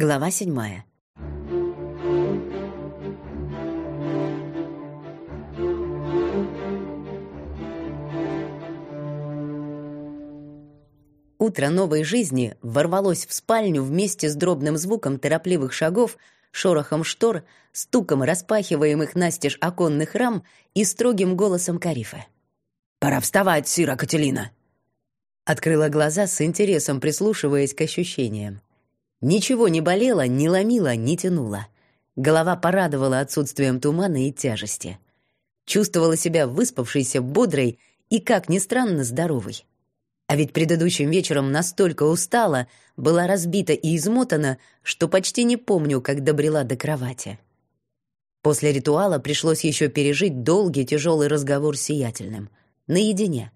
Глава седьмая. Утро новой жизни ворвалось в спальню вместе с дробным звуком торопливых шагов, шорохом штор, стуком распахиваемых настежь оконных рам и строгим голосом Карифа. «Пора вставать, Сира Кателина!» Открыла глаза с интересом, прислушиваясь к ощущениям. Ничего не болело, не ломило, не тянуло. Голова порадовала отсутствием тумана и тяжести. Чувствовала себя выспавшейся, бодрой и, как ни странно, здоровой. А ведь предыдущим вечером настолько устала, была разбита и измотана, что почти не помню, как добрела до кровати. После ритуала пришлось еще пережить долгий тяжелый разговор с сиятельным. Наедине.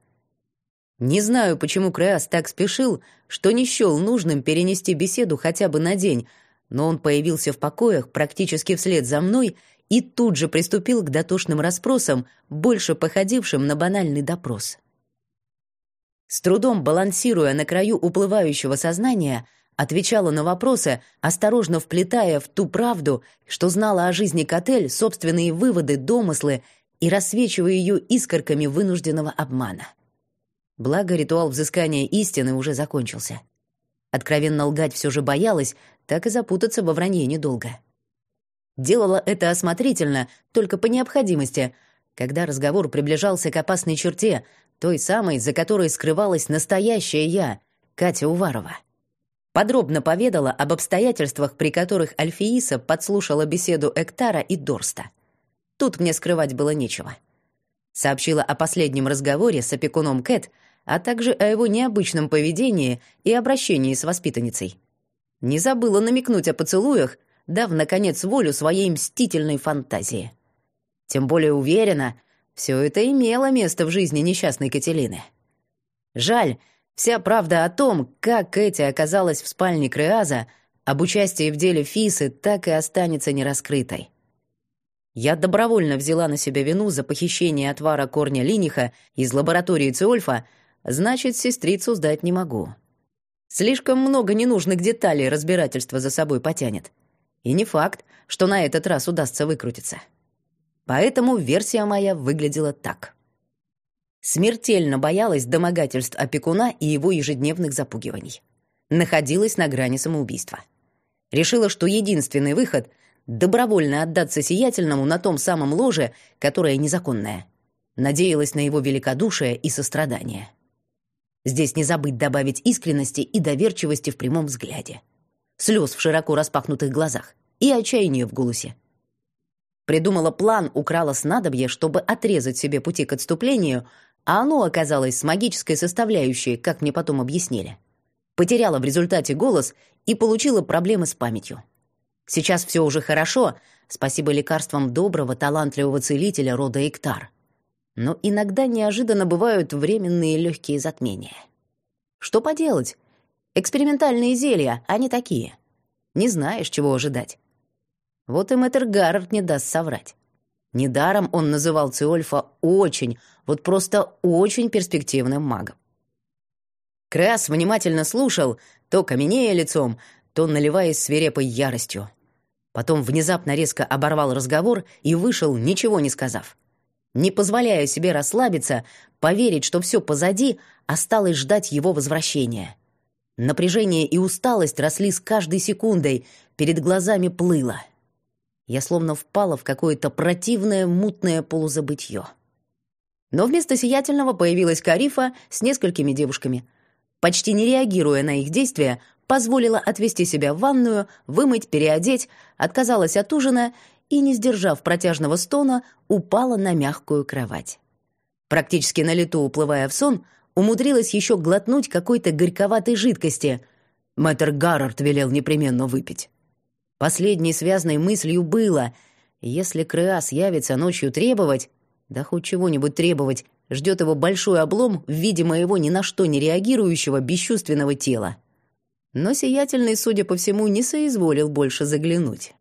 Не знаю, почему Креас так спешил, что не счел нужным перенести беседу хотя бы на день, но он появился в покоях практически вслед за мной и тут же приступил к дотошным расспросам, больше походившим на банальный допрос. С трудом балансируя на краю уплывающего сознания, отвечала на вопросы, осторожно вплетая в ту правду, что знала о жизни Котель, собственные выводы, домыслы и рассвечивая ее искорками вынужденного обмана. Благо, ритуал взыскания истины уже закончился. Откровенно лгать все же боялась, так и запутаться во вранье недолго. Делала это осмотрительно, только по необходимости, когда разговор приближался к опасной черте, той самой, за которой скрывалась настоящая я, Катя Уварова. Подробно поведала об обстоятельствах, при которых Альфииса подслушала беседу Эктара и Дорста. Тут мне скрывать было нечего. Сообщила о последнем разговоре с опекуном Кэт, а также о его необычном поведении и обращении с воспитанницей. Не забыла намекнуть о поцелуях, дав, наконец, волю своей мстительной фантазии. Тем более уверена, все это имело место в жизни несчастной Кателины. Жаль, вся правда о том, как Кэти оказалась в спальне Креаза, об участии в деле Фисы так и останется нераскрытой. Я добровольно взяла на себя вину за похищение отвара корня линиха из лаборатории Циольфа, значит, сестрицу сдать не могу. Слишком много ненужных деталей разбирательства за собой потянет. И не факт, что на этот раз удастся выкрутиться. Поэтому версия моя выглядела так. Смертельно боялась домогательств опекуна и его ежедневных запугиваний. Находилась на грани самоубийства. Решила, что единственный выход — добровольно отдаться сиятельному на том самом ложе, которое незаконное. Надеялась на его великодушие и сострадание. Здесь не забыть добавить искренности и доверчивости в прямом взгляде. Слез в широко распахнутых глазах и отчаяние в голосе. Придумала план, украла снадобье, чтобы отрезать себе пути к отступлению, а оно оказалось с магической составляющей, как мне потом объяснили. Потеряла в результате голос и получила проблемы с памятью. Сейчас все уже хорошо, спасибо лекарствам доброго, талантливого целителя рода Эктар. Но иногда неожиданно бывают временные легкие затмения. Что поделать? Экспериментальные зелья, они такие. Не знаешь, чего ожидать. Вот и мэтр Гаррет не даст соврать. Недаром он называл Циольфа очень, вот просто очень перспективным магом. Крас внимательно слушал, то каменея лицом, то наливаясь свирепой яростью. Потом внезапно резко оборвал разговор и вышел, ничего не сказав. Не позволяя себе расслабиться, поверить, что все позади, осталось ждать его возвращения. Напряжение и усталость росли с каждой секундой, перед глазами плыло — я словно впала в какое-то противное мутное полузабытье. Но вместо сиятельного появилась Карифа с несколькими девушками. Почти не реагируя на их действия, позволила отвести себя в ванную, вымыть, переодеть, отказалась от ужина и, не сдержав протяжного стона, упала на мягкую кровать. Практически на лету уплывая в сон, умудрилась еще глотнуть какой-то горьковатой жидкости. Мэтр Гаррард велел непременно выпить. Последней связной мыслью было, если Креас явится ночью требовать, да хоть чего-нибудь требовать, ждет его большой облом в виде моего ни на что не реагирующего бесчувственного тела. Но сиятельный, судя по всему, не соизволил больше заглянуть.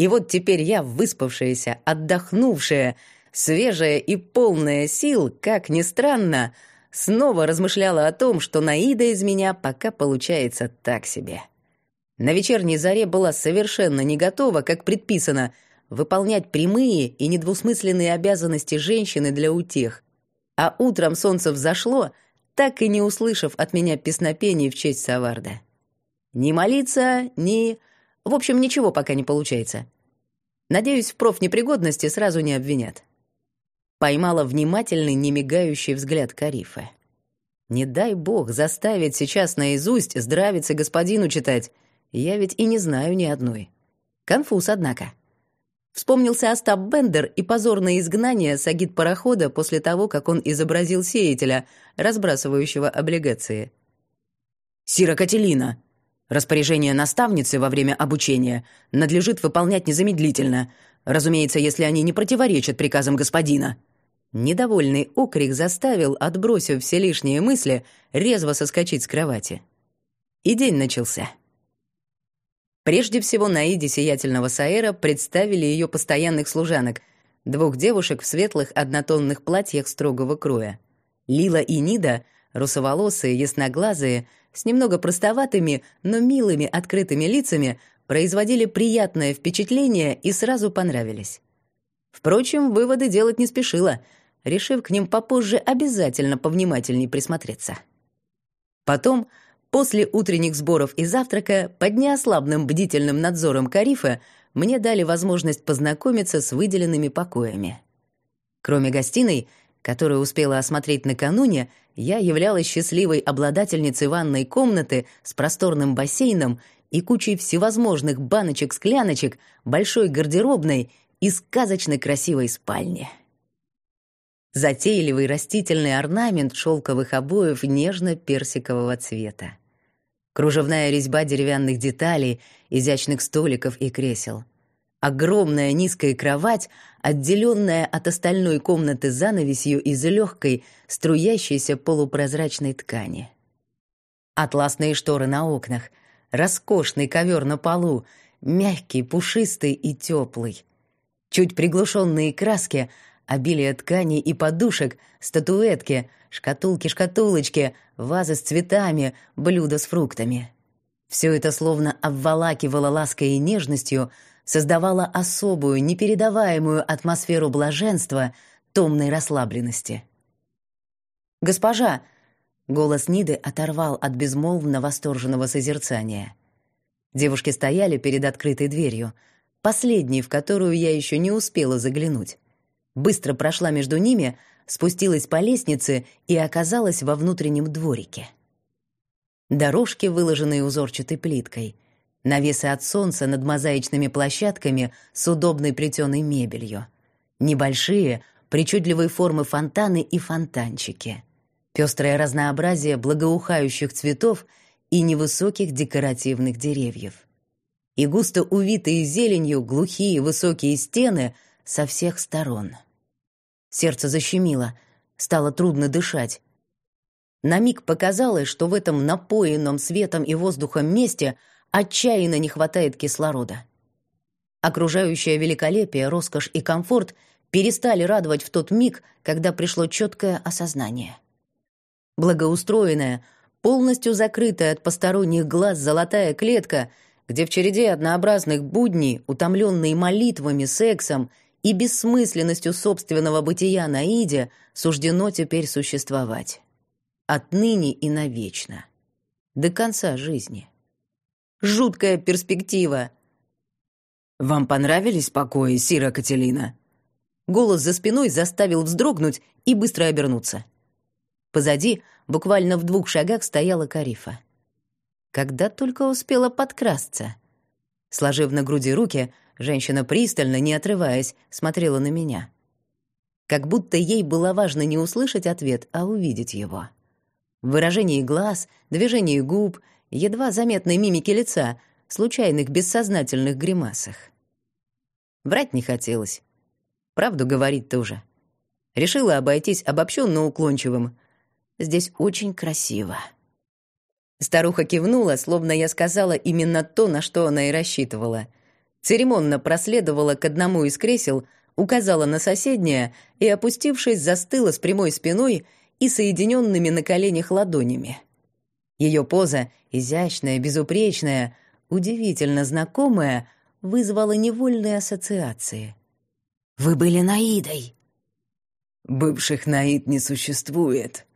И вот теперь я, выспавшаяся, отдохнувшая, свежая и полная сил, как ни странно, снова размышляла о том, что Наида из меня пока получается так себе. На вечерней заре была совершенно не готова, как предписано, выполнять прямые и недвусмысленные обязанности женщины для утех. А утром солнце взошло, так и не услышав от меня песнопений в честь Саварда. Ни молиться, ни... В общем, ничего пока не получается. Надеюсь, в профнепригодности сразу не обвинят. Поймала внимательный, немигающий взгляд Карифа. Не дай бог заставить сейчас наизусть здравицы господину читать. Я ведь и не знаю ни одной. Конфуз, однако. Вспомнился Остап Бендер и позорное изгнание с агит-парохода после того, как он изобразил сеятеля, разбрасывающего облигации. «Сира Кателина!» Распоряжение наставницы во время обучения надлежит выполнять незамедлительно, разумеется, если они не противоречат приказам господина. Недовольный окрик заставил, отбросив все лишние мысли, резво соскочить с кровати. И день начался. Прежде всего на Иде сиятельного Саэра представили ее постоянных служанок, двух девушек в светлых однотонных платьях строгого кроя. Лила и Нида, русоволосые, ясноглазые, с немного простоватыми, но милыми открытыми лицами, производили приятное впечатление и сразу понравились. Впрочем, выводы делать не спешила, решив к ним попозже обязательно повнимательней присмотреться. Потом, после утренних сборов и завтрака, под неослабным бдительным надзором Карифа, мне дали возможность познакомиться с выделенными покоями. Кроме гостиной, которую успела осмотреть накануне, я являлась счастливой обладательницей ванной комнаты с просторным бассейном и кучей всевозможных баночек-скляночек, большой гардеробной и сказочно красивой спальни. Затейливый растительный орнамент шелковых обоев нежно-персикового цвета. Кружевная резьба деревянных деталей, изящных столиков и кресел. Огромная низкая кровать, отделенная от остальной комнаты занавесью из легкой, струящейся полупрозрачной ткани. Атласные шторы на окнах, роскошный ковер на полу, мягкий, пушистый и теплый. Чуть приглушенные краски, обилие тканей и подушек, статуэтки, шкатулки-шкатулочки, вазы с цветами, блюда с фруктами. Все это словно обволакивало лаской и нежностью — создавала особую, непередаваемую атмосферу блаженства, томной расслабленности. «Госпожа!» — голос Ниды оторвал от безмолвно восторженного созерцания. Девушки стояли перед открытой дверью, последней, в которую я еще не успела заглянуть. Быстро прошла между ними, спустилась по лестнице и оказалась во внутреннем дворике. Дорожки, выложенные узорчатой плиткой — навесы от солнца над мозаичными площадками с удобной плетеной мебелью, небольшие, причудливой формы фонтаны и фонтанчики, пестрое разнообразие благоухающих цветов и невысоких декоративных деревьев. И густо увитые зеленью глухие высокие стены со всех сторон. Сердце защемило, стало трудно дышать. На миг показалось, что в этом напоенном светом и воздухом месте — отчаянно не хватает кислорода. Окружающее великолепие, роскошь и комфорт перестали радовать в тот миг, когда пришло четкое осознание. Благоустроенная, полностью закрытая от посторонних глаз золотая клетка, где в череде однообразных будней, утомленной молитвами, сексом и бессмысленностью собственного бытия на Иде, суждено теперь существовать. Отныне и навечно. До конца жизни. Жуткая перспектива. Вам понравились покои, Сира Кателина? Голос за спиной заставил вздрогнуть и быстро обернуться. Позади, буквально в двух шагах, стояла Карифа. Когда только успела подкрасться. Сложив на груди руки, женщина пристально, не отрываясь, смотрела на меня. Как будто ей было важно не услышать ответ, а увидеть его. В выражении глаз, движении губ — едва заметной мимики лица, случайных бессознательных гримасах. Врать не хотелось. Правду говорить тоже. Решила обойтись обобщенно уклончивым. Здесь очень красиво. Старуха кивнула, словно я сказала именно то, на что она и рассчитывала. Церемонно проследовала к одному из кресел, указала на соседнее и, опустившись, застыла с прямой спиной и соединенными на коленях ладонями. Ее поза, изящная, безупречная, удивительно знакомое, вызвало невольные ассоциации. «Вы были Наидой!» «Бывших Наид не существует!»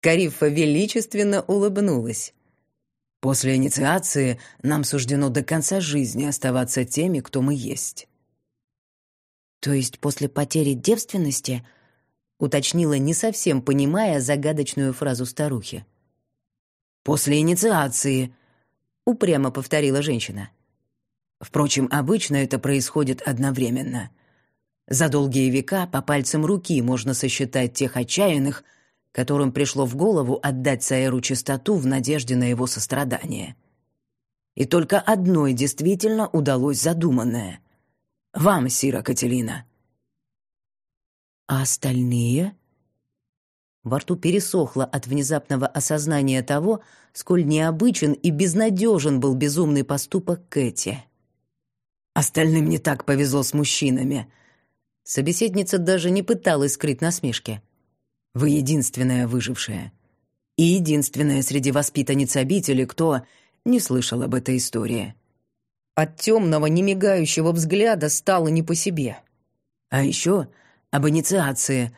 Карифа величественно улыбнулась. «После инициации нам суждено до конца жизни оставаться теми, кто мы есть». «То есть после потери девственности?» — уточнила, не совсем понимая загадочную фразу старухи. «После инициации», — упрямо повторила женщина. «Впрочем, обычно это происходит одновременно. За долгие века по пальцам руки можно сосчитать тех отчаянных, которым пришло в голову отдать Саэру чистоту в надежде на его сострадание. И только одной действительно удалось задуманное. Вам, Сира Кателина. А остальные? Во рту пересохло от внезапного осознания того, сколь необычен и безнадежен был безумный поступок Кэти. Остальным не так повезло с мужчинами. Собеседница даже не пыталась скрыть насмешки. Вы единственная выжившая. И единственная среди воспитанниц обители, кто не слышал об этой истории. От темного, немигающего взгляда стало не по себе. А еще об инициации,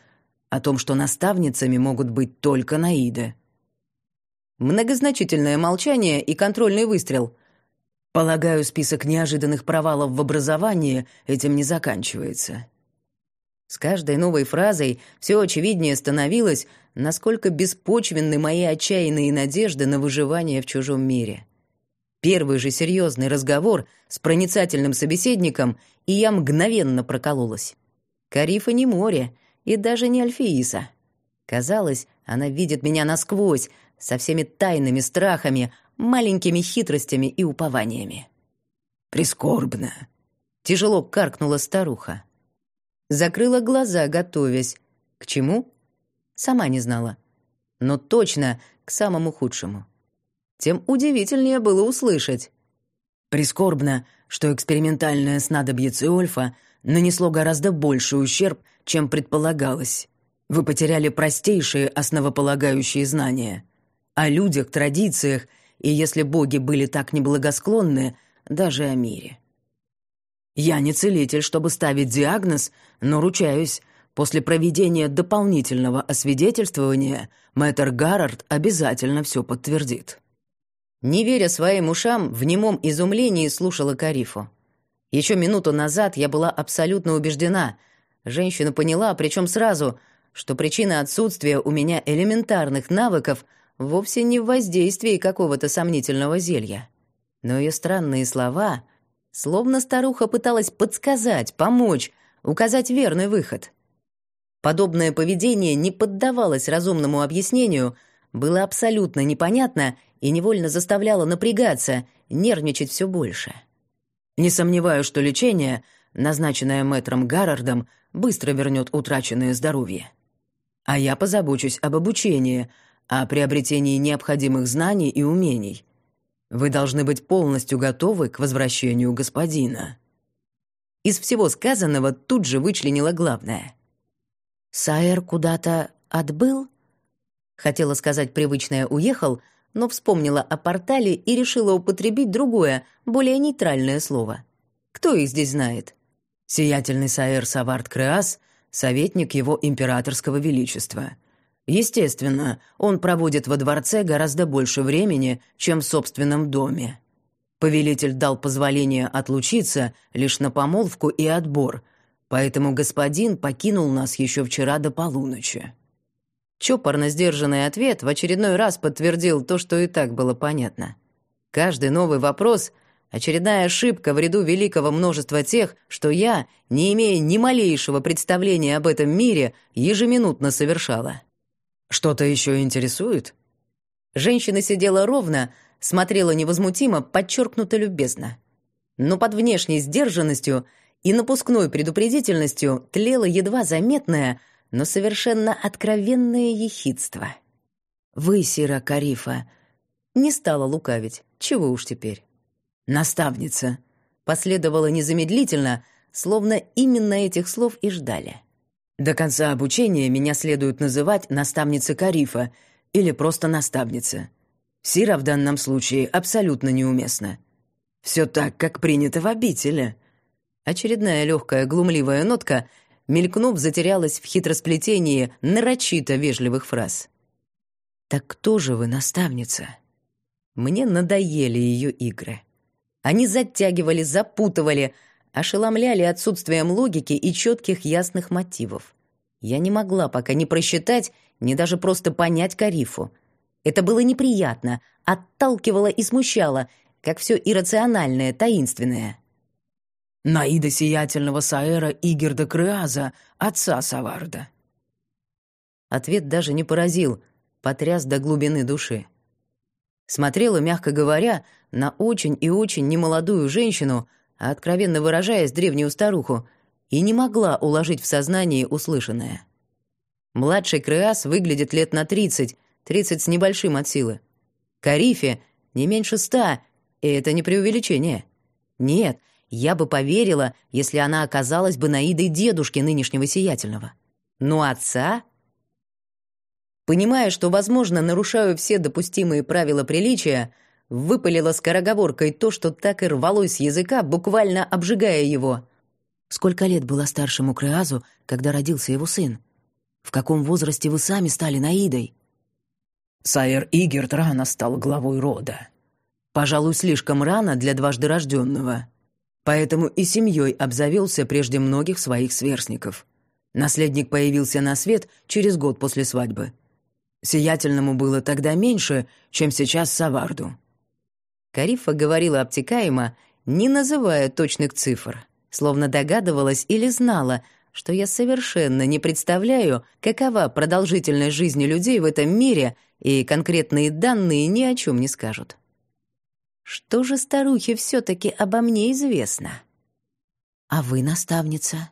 о том, что наставницами могут быть только Наиды. Многозначительное молчание и контрольный выстрел. Полагаю, список неожиданных провалов в образовании этим не заканчивается. С каждой новой фразой все очевиднее становилось, насколько беспочвенны мои отчаянные надежды на выживание в чужом мире. Первый же серьезный разговор с проницательным собеседником, и я мгновенно прокололась. Карифа не море и даже не Альфииса. Казалось, она видит меня насквозь, со всеми тайными страхами, маленькими хитростями и упованиями. «Прискорбно», — тяжело каркнула старуха. Закрыла глаза, готовясь. К чему? Сама не знала. Но точно к самому худшему. Тем удивительнее было услышать. Прискорбно, что экспериментальное снадобье Циольфа нанесло гораздо больший ущерб, чем предполагалось. Вы потеряли простейшие основополагающие знания. О людях, традициях и, если боги были так неблагосклонны, даже о мире. Я не целитель, чтобы ставить диагноз, но ручаюсь, после проведения дополнительного освидетельствования мэтр Гаррард обязательно все подтвердит». Не веря своим ушам, в немом изумлении слушала Карифу. Еще минуту назад я была абсолютно убеждена. Женщина поняла, причем сразу, что причина отсутствия у меня элементарных навыков вовсе не в воздействии какого-то сомнительного зелья. Но ее странные слова Словно старуха пыталась подсказать, помочь, указать верный выход. Подобное поведение не поддавалось разумному объяснению, было абсолютно непонятно и невольно заставляло напрягаться, нервничать все больше. Не сомневаюсь, что лечение, назначенное мэтром Гаррардом, быстро вернет утраченное здоровье. А я позабочусь об обучении, о приобретении необходимых знаний и умений. Вы должны быть полностью готовы к возвращению господина». Из всего сказанного тут же вычленила главное. «Сайер куда-то отбыл?» Хотела сказать привычное «уехал», но вспомнила о портале и решила употребить другое, более нейтральное слово. Кто их здесь знает? Сиятельный Саэр Савард Креас, советник его императорского величества — Естественно, он проводит во дворце гораздо больше времени, чем в собственном доме. Повелитель дал позволение отлучиться лишь на помолвку и отбор, поэтому господин покинул нас еще вчера до полуночи. Чопорно сдержанный ответ в очередной раз подтвердил то, что и так было понятно. Каждый новый вопрос — очередная ошибка в ряду великого множества тех, что я, не имея ни малейшего представления об этом мире, ежеминутно совершала. Что-то еще интересует?» Женщина сидела ровно, смотрела невозмутимо, подчеркнуто любезно. Но под внешней сдержанностью и напускной предупредительностью тлело едва заметное, но совершенно откровенное ехидство. «Вы, Сира Карифа», не стала лукавить, чего уж теперь. «Наставница», последовало незамедлительно, словно именно этих слов и ждали. До конца обучения меня следует называть наставницей Карифа или просто наставница. Сира в данном случае абсолютно неуместна. Все так, как принято в обители». Очередная легкая глумливая нотка, мелькнув, затерялась в хитросплетении нарочито вежливых фраз. «Так кто же вы, наставница?» Мне надоели ее игры. Они затягивали, запутывали, ошеломляли отсутствием логики и четких ясных мотивов. Я не могла пока не просчитать, ни даже просто понять Карифу. Это было неприятно, отталкивало и смущало, как все иррациональное, таинственное. Наида сиятельного Саэра Игерда Крыаза, отца Саварда. Ответ даже не поразил, потряс до глубины души. Смотрела, мягко говоря, на очень и очень немолодую женщину, откровенно выражаясь древнюю старуху, и не могла уложить в сознании услышанное. Младший Крыас выглядит лет на тридцать, тридцать с небольшим от силы. Карифе не меньше ста, и это не преувеличение. Нет, я бы поверила, если она оказалась бы Наидой дедушки нынешнего сиятельного. Но отца? Понимая, что, возможно, нарушаю все допустимые правила приличия, выпалила скороговоркой то, что так и рвалось с языка, буквально обжигая его. «Сколько лет было старшему Креазу, когда родился его сын? В каком возрасте вы сами стали Наидой?» Сайер Игерт рано стал главой рода. Пожалуй, слишком рано для дважды рожденного поэтому и семьей обзавелся прежде многих своих сверстников. Наследник появился на свет через год после свадьбы. Сиятельному было тогда меньше, чем сейчас Саварду. Карифа говорила обтекаемо, не называя точных цифр, словно догадывалась или знала, что я совершенно не представляю, какова продолжительность жизни людей в этом мире, и конкретные данные ни о чем не скажут. Что же старухе все-таки обо мне известно? А вы наставница?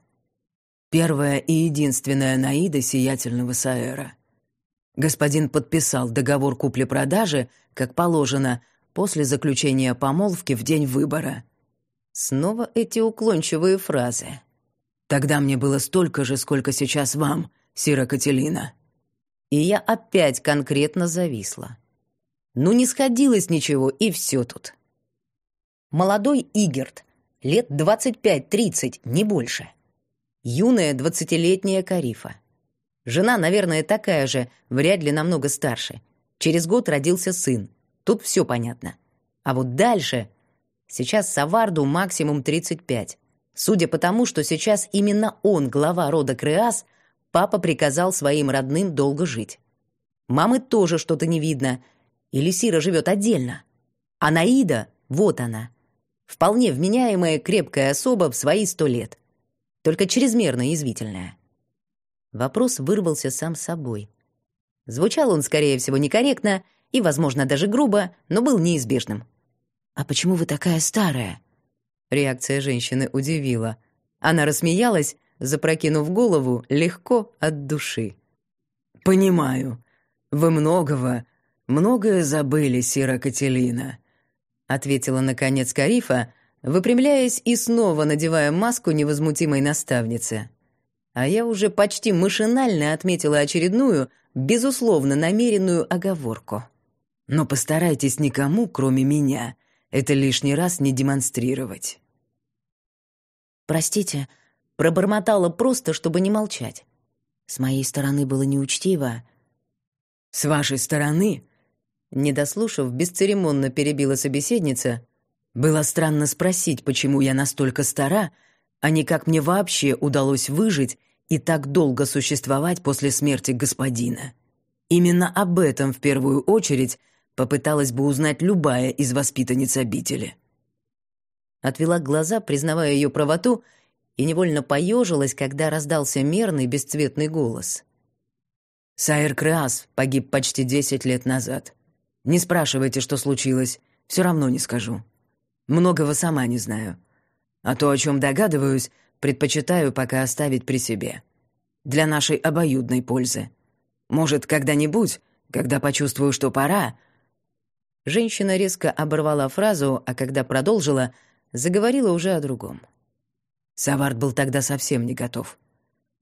Первая и единственная Наида сиятельного Саэра. Господин подписал договор купли-продажи, как положено, после заключения помолвки в день выбора. Снова эти уклончивые фразы. Тогда мне было столько же, сколько сейчас вам, Сира Кателина. И я опять конкретно зависла. Ну, не сходилось ничего, и все тут. Молодой Игерт, лет 25-30, не больше. Юная двадцатилетняя Карифа. Жена, наверное, такая же, вряд ли намного старше. Через год родился сын. Тут все понятно. А вот дальше... Сейчас Саварду максимум 35. Судя по тому, что сейчас именно он глава рода Креас, папа приказал своим родным долго жить. Мамы тоже что-то не видно — или Сира живет отдельно? А Наида, вот она. Вполне вменяемая крепкая особа в свои сто лет. Только чрезмерно язвительная. Вопрос вырвался сам собой. Звучал он, скорее всего, некорректно и, возможно, даже грубо, но был неизбежным. «А почему вы такая старая?» Реакция женщины удивила. Она рассмеялась, запрокинув голову легко от души. «Понимаю. Вы многого, «Многое забыли, Сира Кателина», — ответила, наконец, Карифа, выпрямляясь и снова надевая маску невозмутимой наставницы. А я уже почти машинально отметила очередную, безусловно намеренную оговорку. «Но постарайтесь никому, кроме меня, это лишний раз не демонстрировать». «Простите», — пробормотала просто, чтобы не молчать. С моей стороны было неучтиво. «С вашей стороны не дослушав, бесцеремонно перебила собеседница. Было странно спросить, почему я настолько стара, а не как мне вообще удалось выжить и так долго существовать после смерти господина. Именно об этом в первую очередь попыталась бы узнать любая из воспитанниц обители. Отвела глаза, признавая ее правоту, и невольно поежилась, когда раздался мерный бесцветный голос. Сайр Креас погиб почти десять лет назад. Не спрашивайте, что случилось, все равно не скажу. Многого сама не знаю. А то, о чем догадываюсь, предпочитаю пока оставить при себе. Для нашей обоюдной пользы. Может, когда-нибудь, когда почувствую, что пора...» Женщина резко оборвала фразу, а когда продолжила, заговорила уже о другом. Савард был тогда совсем не готов.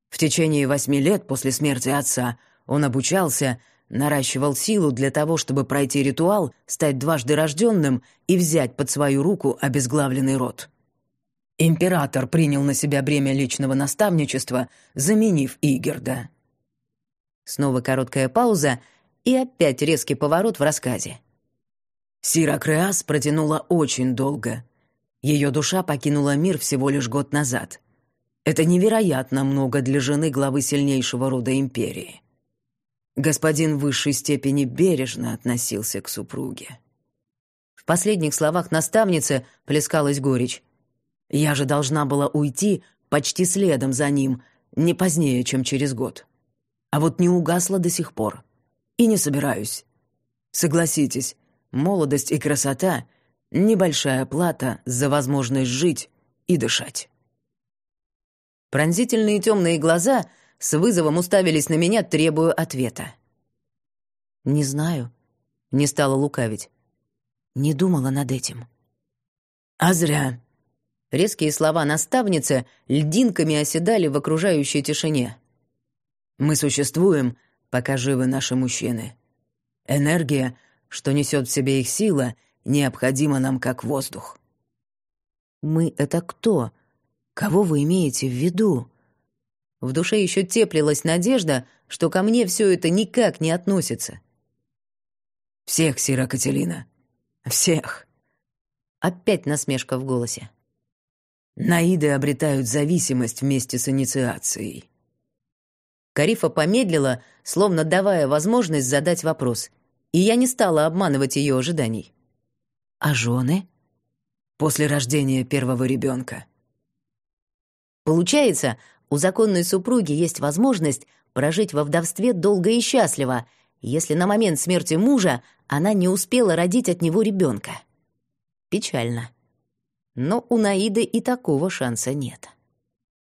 В течение восьми лет после смерти отца он обучался, наращивал силу для того, чтобы пройти ритуал, стать дважды рожденным и взять под свою руку обезглавленный род. Император принял на себя бремя личного наставничества, заменив Игерда. Снова короткая пауза и опять резкий поворот в рассказе. Сира Креас протянула очень долго. Ее душа покинула мир всего лишь год назад. Это невероятно много для жены главы сильнейшего рода империи. Господин в высшей степени бережно относился к супруге. В последних словах наставницы плескалась горечь. Я же должна была уйти почти следом за ним, не позднее, чем через год. А вот не угасла до сих пор. И не собираюсь. Согласитесь, молодость и красота — небольшая плата за возможность жить и дышать. Пронзительные темные глаза с вызовом уставились на меня, требуя ответа. «Не знаю», — не стала лукавить. «Не думала над этим». «А зря», Резкие слова наставницы льдинками оседали в окружающей тишине. «Мы существуем, пока живы наши мужчины. Энергия, что несет в себе их сила, необходима нам как воздух». «Мы — это кто? Кого вы имеете в виду?» В душе еще теплилась надежда, что ко мне все это никак не относится. «Всех, Сира Кателина, всех!» Опять насмешка в голосе. Наиды обретают зависимость вместе с инициацией. Карифа помедлила, словно давая возможность задать вопрос, и я не стала обманывать ее ожиданий. «А жены?» «После рождения первого ребенка. Получается, у законной супруги есть возможность прожить во вдовстве долго и счастливо, если на момент смерти мужа она не успела родить от него ребенка. Печально. Но у Наиды и такого шанса нет.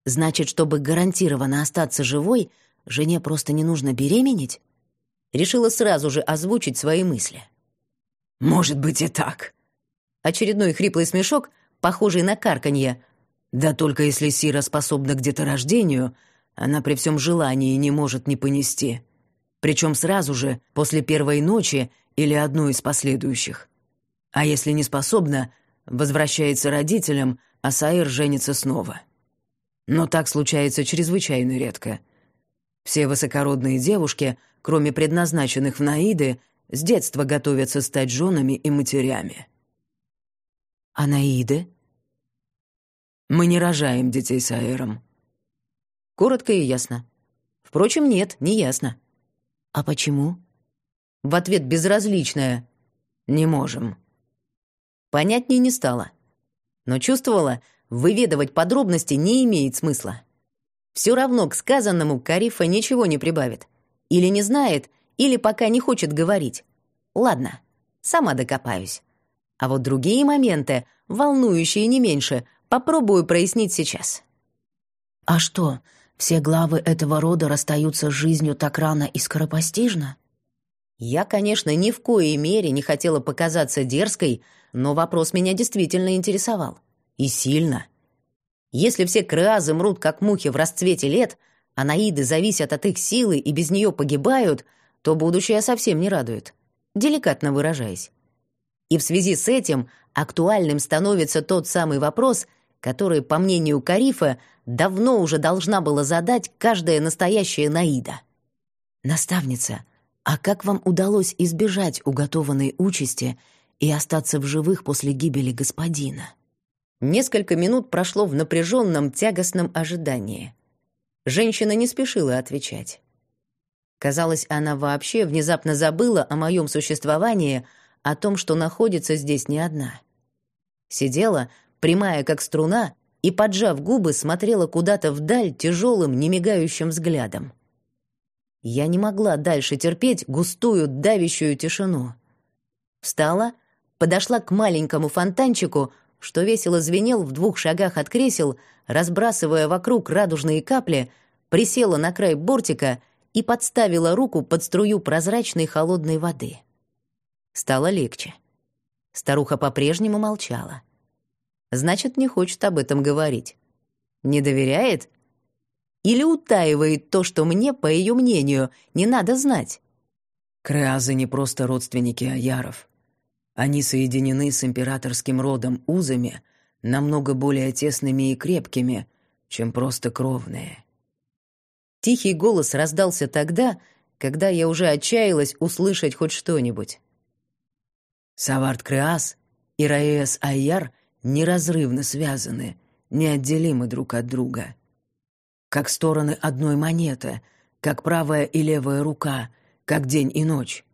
Значит, чтобы гарантированно остаться живой, жене просто не нужно беременеть? Решила сразу же озвучить свои мысли. «Может быть и так». Очередной хриплый смешок, похожий на карканье. «Да только если Сира способна к деторождению, она при всем желании не может не понести. Причем сразу же, после первой ночи или одной из последующих. А если не способна, возвращается родителям, а Саир женится снова. Но так случается чрезвычайно редко. Все высокородные девушки, кроме предназначенных в Наиды, с детства готовятся стать женами и матерями. А Наиды? Мы не рожаем детей с Аэром. Коротко и ясно. Впрочем, нет, не ясно. А почему? В ответ безразличное. Не можем. Понятнее не стало. Но чувствовала, выведывать подробности не имеет смысла. Все равно к сказанному Карифа ничего не прибавит. Или не знает, или пока не хочет говорить. Ладно, сама докопаюсь. А вот другие моменты, волнующие не меньше, попробую прояснить сейчас. А что, все главы этого рода расстаются с жизнью так рано и скоропостижно? Я, конечно, ни в коей мере не хотела показаться дерзкой, но вопрос меня действительно интересовал. И сильно. Если все креазы мрут, как мухи в расцвете лет, а наиды зависят от их силы и без нее погибают, то будущее совсем не радует, деликатно выражаясь. И в связи с этим актуальным становится тот самый вопрос, который, по мнению Карифа, давно уже должна была задать каждая настоящая Наида. «Наставница, а как вам удалось избежать уготованной участи и остаться в живых после гибели господина. Несколько минут прошло в напряженном, тягостном ожидании. Женщина не спешила отвечать. Казалось, она вообще внезапно забыла о моем существовании, о том, что находится здесь не одна. Сидела, прямая как струна, и, поджав губы, смотрела куда-то вдаль тяжелым, немигающим взглядом. Я не могла дальше терпеть густую, давящую тишину. Встала, подошла к маленькому фонтанчику, что весело звенел в двух шагах от кресел, разбрасывая вокруг радужные капли, присела на край бортика и подставила руку под струю прозрачной холодной воды. Стало легче. Старуха по-прежнему молчала. Значит, не хочет об этом говорить. Не доверяет? Или утаивает то, что мне, по ее мнению, не надо знать? Креазы не просто родственники Аяров. Они соединены с императорским родом узами намного более тесными и крепкими, чем просто кровные. Тихий голос раздался тогда, когда я уже отчаялась услышать хоть что-нибудь. Савард Креас и Раэс Айяр неразрывно связаны, неотделимы друг от друга. Как стороны одной монеты, как правая и левая рука, как день и ночь.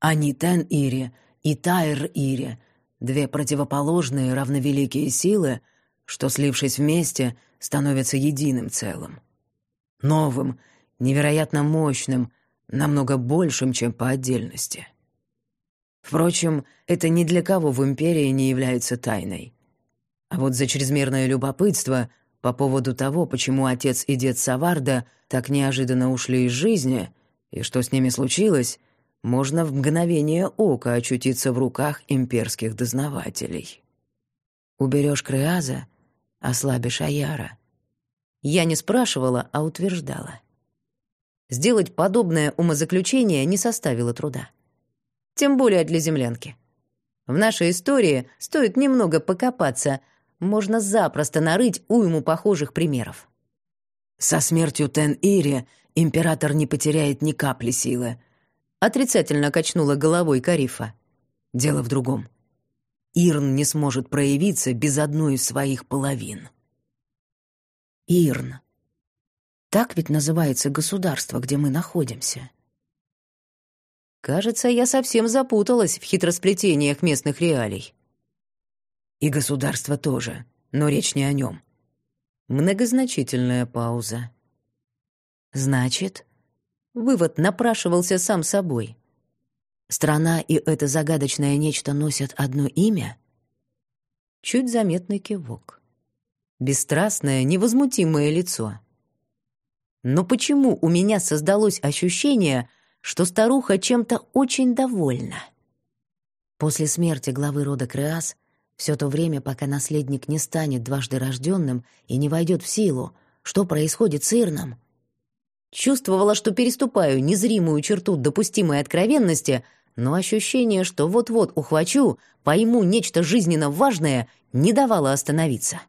Они Тен-Ири и Тайр-Ири, две противоположные равновеликие силы, что, слившись вместе, становятся единым целым. Новым, невероятно мощным, намного большим, чем по отдельности. Впрочем, это ни для кого в империи не является тайной. А вот за чрезмерное любопытство по поводу того, почему отец и дед Саварда так неожиданно ушли из жизни и что с ними случилось, можно в мгновение ока очутиться в руках имперских дознавателей. Уберешь Креаза, ослабишь Аяра. Я не спрашивала, а утверждала. Сделать подобное умозаключение не составило труда. Тем более для землянки. В нашей истории стоит немного покопаться, можно запросто нарыть уйму похожих примеров. Со смертью Тен-Ири император не потеряет ни капли силы. Отрицательно качнула головой Карифа. Дело в другом. Ирн не сможет проявиться без одной из своих половин. Ирн. Так ведь называется государство, где мы находимся. Кажется, я совсем запуталась в хитросплетениях местных реалий. И государство тоже, но речь не о нем. Многозначительная пауза. Значит, вывод напрашивался сам собой. Страна и это загадочное нечто носят одно имя? Чуть заметный кивок бесстрастное, невозмутимое лицо. Но почему у меня создалось ощущение, что старуха чем-то очень довольна? После смерти главы рода Креас, все то время, пока наследник не станет дважды рожденным и не войдет в силу, что происходит с Ирном? Чувствовала, что переступаю незримую черту допустимой откровенности, но ощущение, что вот-вот ухвачу, пойму нечто жизненно важное, не давало остановиться.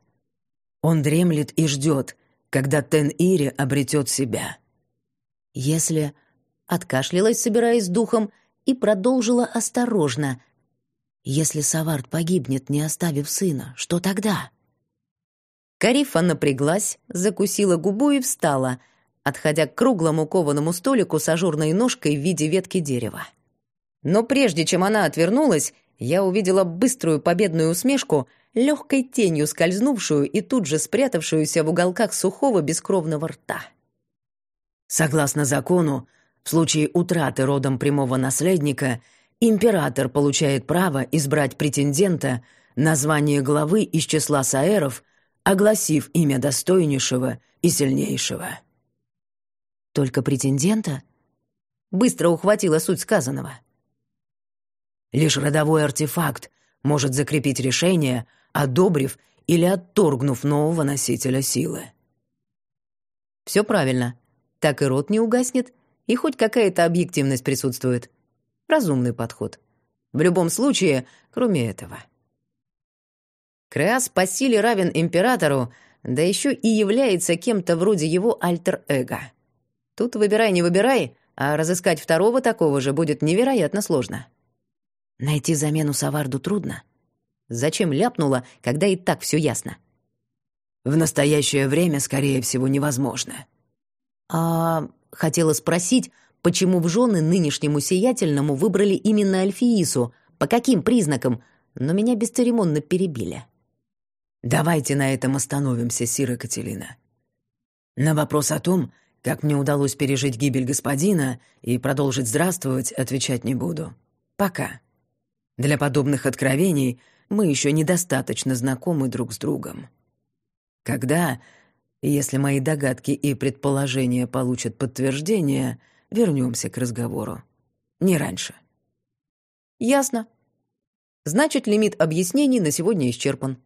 Он дремлет и ждет, когда Тен-Ири обретет себя. Если... Откашлялась, собираясь духом, и продолжила осторожно. Если Савард погибнет, не оставив сына, что тогда? Карифа напряглась, закусила губу и встала, отходя к круглому кованому столику с ажурной ножкой в виде ветки дерева. Но прежде чем она отвернулась, я увидела быструю победную усмешку — легкой тенью скользнувшую и тут же спрятавшуюся в уголках сухого бескровного рта. Согласно закону, в случае утраты родом прямого наследника, император получает право избрать претендента на звание главы из числа саэров, огласив имя достойнейшего и сильнейшего. «Только претендента?» Быстро ухватила суть сказанного. Лишь родовой артефакт может закрепить решение — одобрив или отторгнув нового носителя силы. Все правильно. Так и рот не угаснет, и хоть какая-то объективность присутствует. Разумный подход. В любом случае, кроме этого. Креас по силе равен императору, да еще и является кем-то вроде его альтер-эго. Тут выбирай, не выбирай, а разыскать второго такого же будет невероятно сложно. Найти замену Саварду трудно. Зачем ляпнула, когда и так все ясно? В настоящее время, скорее всего, невозможно. А хотела спросить, почему в жены нынешнему сиятельному выбрали именно Альфиису, по каким признакам, но меня бесцеремонно перебили. Давайте на этом остановимся, Сира Кателина. На вопрос о том, как мне удалось пережить гибель господина и продолжить здравствовать, отвечать не буду. Пока. Для подобных откровений мы еще недостаточно знакомы друг с другом. Когда, если мои догадки и предположения получат подтверждение, вернемся к разговору. Не раньше. Ясно. Значит, лимит объяснений на сегодня исчерпан.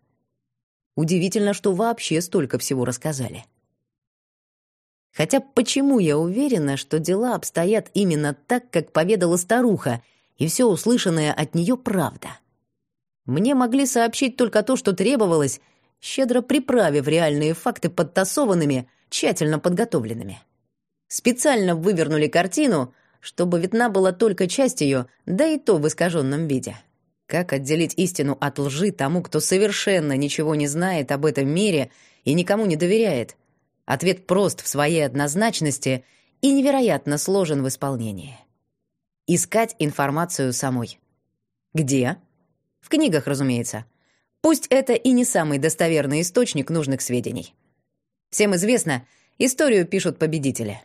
Удивительно, что вообще столько всего рассказали. Хотя почему я уверена, что дела обстоят именно так, как поведала старуха, и все услышанное от нее правда? Мне могли сообщить только то, что требовалось, щедро приправив реальные факты подтасованными, тщательно подготовленными. Специально вывернули картину, чтобы видна была только часть ее, да и то в искаженном виде. Как отделить истину от лжи тому, кто совершенно ничего не знает об этом мире и никому не доверяет? Ответ прост в своей однозначности и невероятно сложен в исполнении. Искать информацию самой. Где? В книгах, разумеется. Пусть это и не самый достоверный источник нужных сведений. Всем известно, историю пишут победители.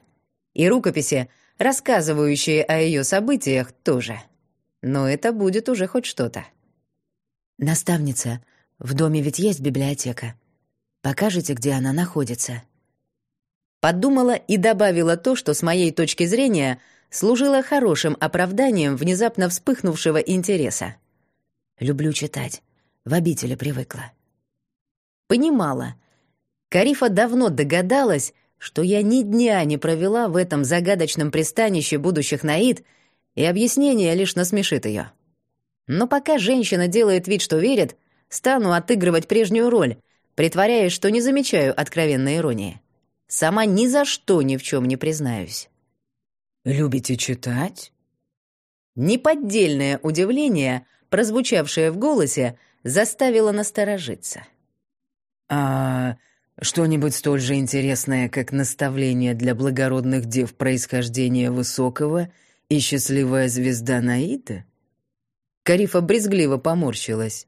И рукописи, рассказывающие о ее событиях, тоже. Но это будет уже хоть что-то. «Наставница, в доме ведь есть библиотека. Покажите, где она находится?» Подумала и добавила то, что с моей точки зрения служило хорошим оправданием внезапно вспыхнувшего интереса. Люблю читать. В обители привыкла. Понимала. Карифа давно догадалась, что я ни дня не провела в этом загадочном пристанище будущих Наид, и объяснение лишь насмешит ее. Но пока женщина делает вид, что верит, стану отыгрывать прежнюю роль, притворяясь, что не замечаю откровенной иронии. Сама ни за что ни в чем не признаюсь. «Любите читать?» Неподдельное удивление — прозвучавшее в голосе, заставило насторожиться. «А что-нибудь столь же интересное, как наставление для благородных дев происхождения высокого и счастливая звезда Наида?» Карифа брезгливо поморщилась.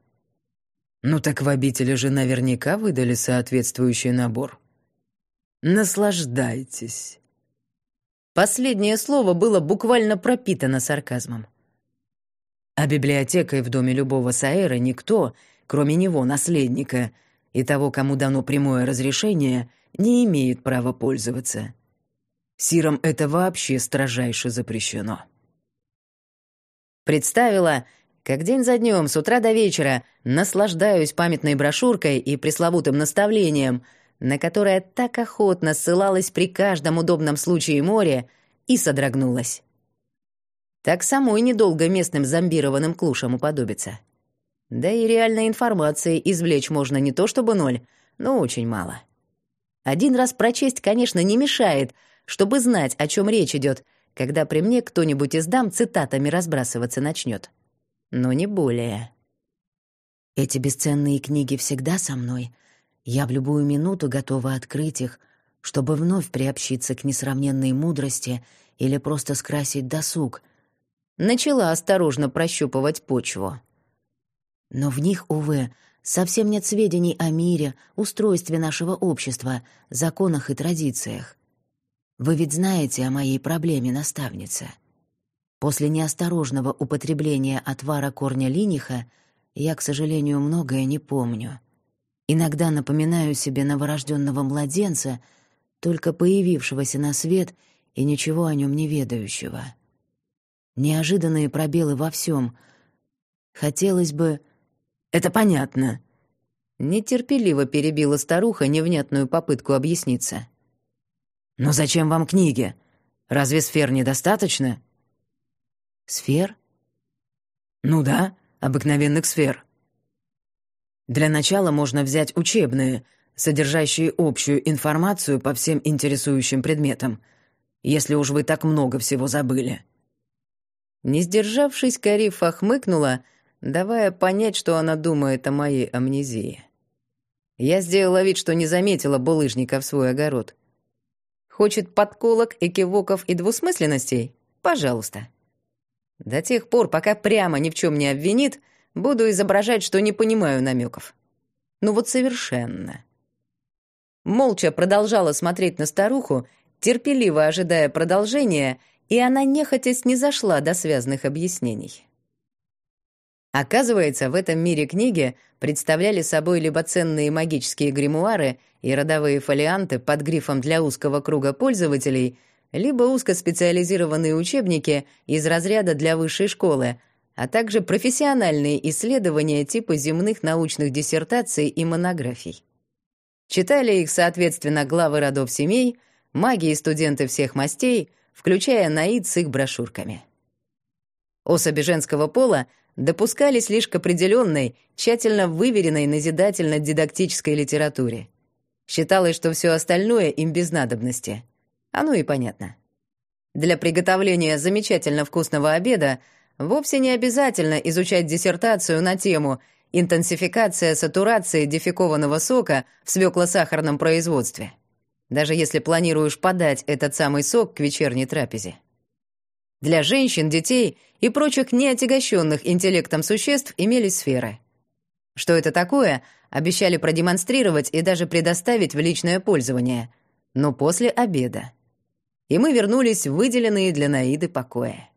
«Ну так в обители же наверняка выдали соответствующий набор. Наслаждайтесь». Последнее слово было буквально пропитано сарказмом. А библиотекой в доме любого Саэра никто, кроме него, наследника, и того, кому дано прямое разрешение, не имеет права пользоваться. Сирам это вообще строжайше запрещено. Представила, как день за днем, с утра до вечера, наслаждаюсь памятной брошюркой и пресловутым наставлением, на которое так охотно ссылалась при каждом удобном случае море, и содрогнулась. Так самой недолго местным зомбированным клушам уподобиться. Да и реальной информации извлечь можно не то чтобы ноль, но очень мало. Один раз прочесть, конечно, не мешает, чтобы знать, о чем речь идет, когда при мне кто-нибудь из дам цитатами разбрасываться начнет. Но не более. Эти бесценные книги всегда со мной. Я в любую минуту готова открыть их, чтобы вновь приобщиться к несравненной мудрости или просто скрасить досуг, начала осторожно прощупывать почву. Но в них, увы, совсем нет сведений о мире, устройстве нашего общества, законах и традициях. Вы ведь знаете о моей проблеме, наставница. После неосторожного употребления отвара корня линиха я, к сожалению, многое не помню. Иногда напоминаю себе новорожденного младенца, только появившегося на свет и ничего о нем не ведающего. Неожиданные пробелы во всем. Хотелось бы... Это понятно. Нетерпеливо перебила старуха невнятную попытку объясниться. Но зачем вам книги? Разве сфер недостаточно? Сфер? Ну да, обыкновенных сфер. Для начала можно взять учебные, содержащие общую информацию по всем интересующим предметам, если уж вы так много всего забыли. Не сдержавшись, Карифа хмыкнула, давая понять, что она думает о моей амнезии. Я сделала вид, что не заметила булыжника в свой огород. Хочет подколок, экивоков и двусмысленностей? Пожалуйста. До тех пор, пока прямо ни в чем не обвинит, буду изображать, что не понимаю намеков. Ну вот совершенно. Молча продолжала смотреть на старуху, терпеливо ожидая продолжения — и она нехотя снизошла до связанных объяснений. Оказывается, в этом мире книги представляли собой либо ценные магические гримуары и родовые фолианты под грифом для узкого круга пользователей, либо узкоспециализированные учебники из разряда для высшей школы, а также профессиональные исследования типа земных научных диссертаций и монографий. Читали их, соответственно, главы родов семей — маги и студенты всех мастей, включая Наид с их брошюрками. Особи женского пола допускались лишь к определенной, тщательно выверенной назидательно-дидактической литературе. Считалось, что все остальное им без надобности. Оно и понятно. Для приготовления замечательно вкусного обеда вовсе не обязательно изучать диссертацию на тему «Интенсификация сатурации дефекованного сока в свекло-сахарном производстве», даже если планируешь подать этот самый сок к вечерней трапезе. Для женщин, детей и прочих неотягощенных интеллектом существ имелись сферы. Что это такое, обещали продемонстрировать и даже предоставить в личное пользование, но после обеда. И мы вернулись в выделенные для Наиды покои.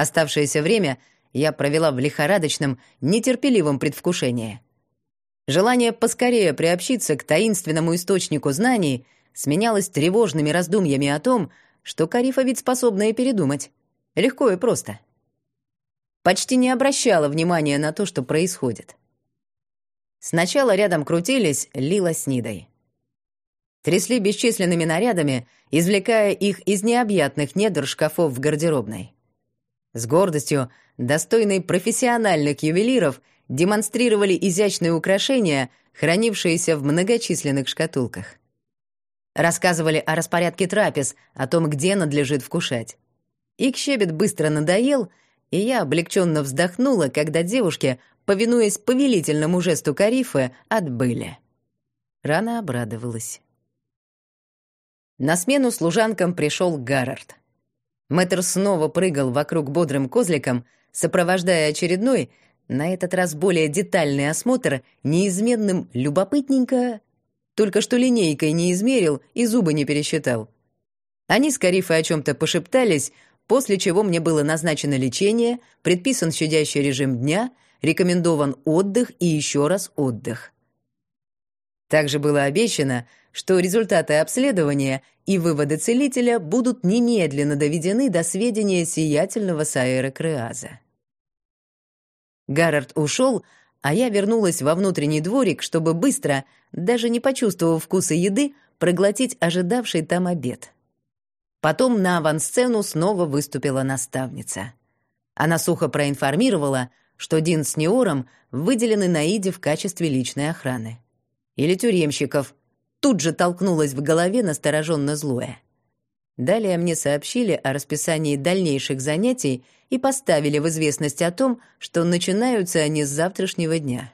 Оставшееся время я провела в лихорадочном, нетерпеливом предвкушении. Желание поскорее приобщиться к таинственному источнику знаний сменялось тревожными раздумьями о том, что Карифа ведь способна и передумать. Легко и просто. Почти не обращала внимания на то, что происходит. Сначала рядом крутились Лила с Нидой. Трясли бесчисленными нарядами, извлекая их из необъятных недр шкафов в гардеробной. С гордостью, достойной профессиональных ювелиров, демонстрировали изящные украшения, хранившиеся в многочисленных шкатулках. Рассказывали о распорядке трапез, о том, где надлежит вкушать. Их щебет быстро надоел, и я облегченно вздохнула, когда девушки, повинуясь повелительному жесту Карифы, отбыли. Рано обрадовалась. На смену служанкам пришел Гаррард. Мэтр снова прыгал вокруг бодрым козликом, сопровождая очередной, на этот раз более детальный осмотр, неизменным любопытненько только что линейкой не измерил и зубы не пересчитал. Они с Карифой о чем-то пошептались, после чего мне было назначено лечение, предписан щадящий режим дня, рекомендован отдых и еще раз отдых. Также было обещано, что результаты обследования и выводы целителя будут немедленно доведены до сведения сиятельного Саэра Креаза. Гаррард ушел, а я вернулась во внутренний дворик, чтобы быстро, даже не почувствовав вкуса еды, проглотить ожидавший там обед. Потом на авансцену снова выступила наставница. Она сухо проинформировала, что Дин с Неором выделены Наиде в качестве личной охраны. Или тюремщиков. Тут же толкнулась в голове настороженно злое. Далее мне сообщили о расписании дальнейших занятий и поставили в известность о том, что начинаются они с завтрашнего дня.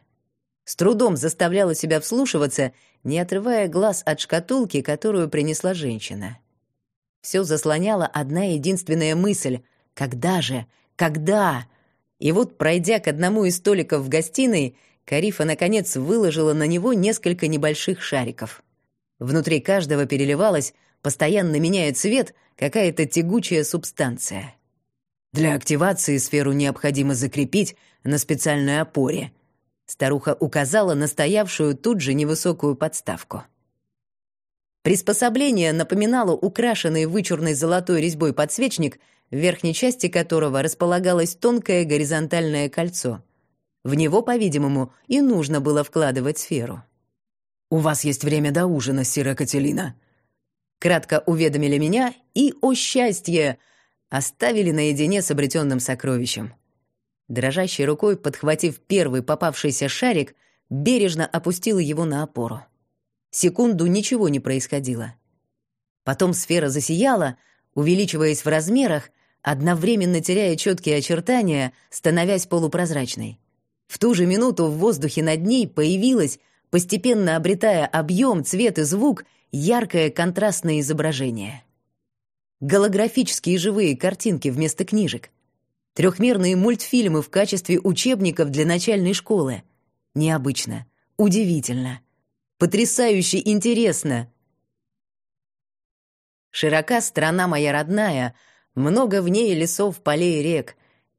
С трудом заставляла себя вслушиваться, не отрывая глаз от шкатулки, которую принесла женщина. Все заслоняла одна единственная мысль — «Когда же? Когда?» И вот, пройдя к одному из столиков в гостиной, Карифа, наконец, выложила на него несколько небольших шариков. Внутри каждого переливалась постоянно меняя цвет, какая-то тягучая субстанция. Для активации сферу необходимо закрепить на специальной опоре. Старуха указала на стоявшую тут же невысокую подставку. Приспособление напоминало украшенный вычурной золотой резьбой подсвечник, в верхней части которого располагалось тонкое горизонтальное кольцо. В него, по-видимому, и нужно было вкладывать сферу. «У вас есть время до ужина, Сира Кателина», Кратко уведомили меня и, о счастье, оставили наедине с обретенным сокровищем. Дрожащей рукой, подхватив первый попавшийся шарик, бережно опустила его на опору. Секунду ничего не происходило. Потом сфера засияла, увеличиваясь в размерах, одновременно теряя четкие очертания, становясь полупрозрачной. В ту же минуту в воздухе над ней появилась, постепенно обретая объем, цвет и звук, яркое контрастное изображение. Голографические живые картинки вместо книжек. Трехмерные мультфильмы в качестве учебников для начальной школы. Необычно, удивительно, потрясающе интересно. Широка страна моя родная, много в ней лесов, полей и рек.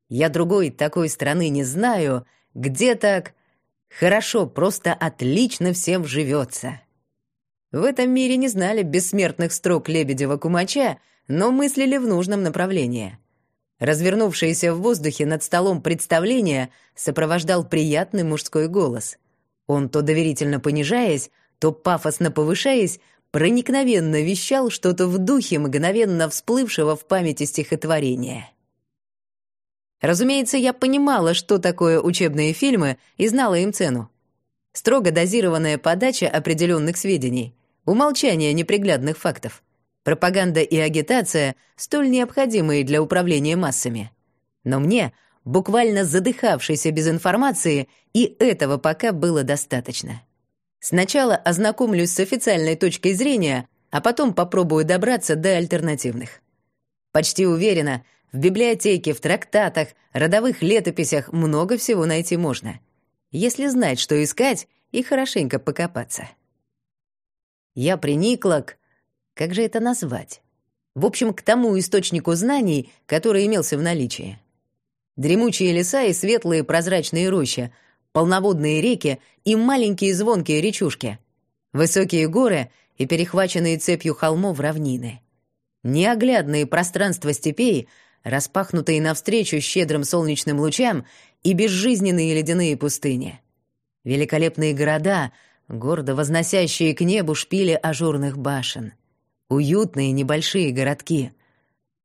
Я другой такой страны не знаю, где так хорошо, просто отлично всем живется. В этом мире не знали бессмертных строк Лебедева-Кумача, но мыслили в нужном направлении. Развернувшееся в воздухе над столом представление сопровождал приятный мужской голос. Он то доверительно понижаясь, то пафосно повышаясь, проникновенно вещал что-то в духе мгновенно всплывшего в памяти стихотворения. Разумеется, я понимала, что такое учебные фильмы, и знала им цену. Строго дозированная подача определенных сведений, умолчание неприглядных фактов, пропаганда и агитация, столь необходимые для управления массами. Но мне, буквально задыхавшейся без информации, и этого пока было достаточно. Сначала ознакомлюсь с официальной точкой зрения, а потом попробую добраться до альтернативных. Почти уверена, в библиотеке, в трактатах, родовых летописях много всего найти можно. Если знать, что искать, и хорошенько покопаться. Я приникла к... Как же это назвать? В общем, к тому источнику знаний, который имелся в наличии. Дремучие леса и светлые прозрачные рощи — полноводные реки и маленькие звонкие речушки, высокие горы и перехваченные цепью холмов равнины. Неоглядные пространства степей, распахнутые навстречу щедрым солнечным лучам и безжизненные ледяные пустыни. Великолепные города, гордо возносящие к небу шпили ажурных башен. Уютные небольшие городки.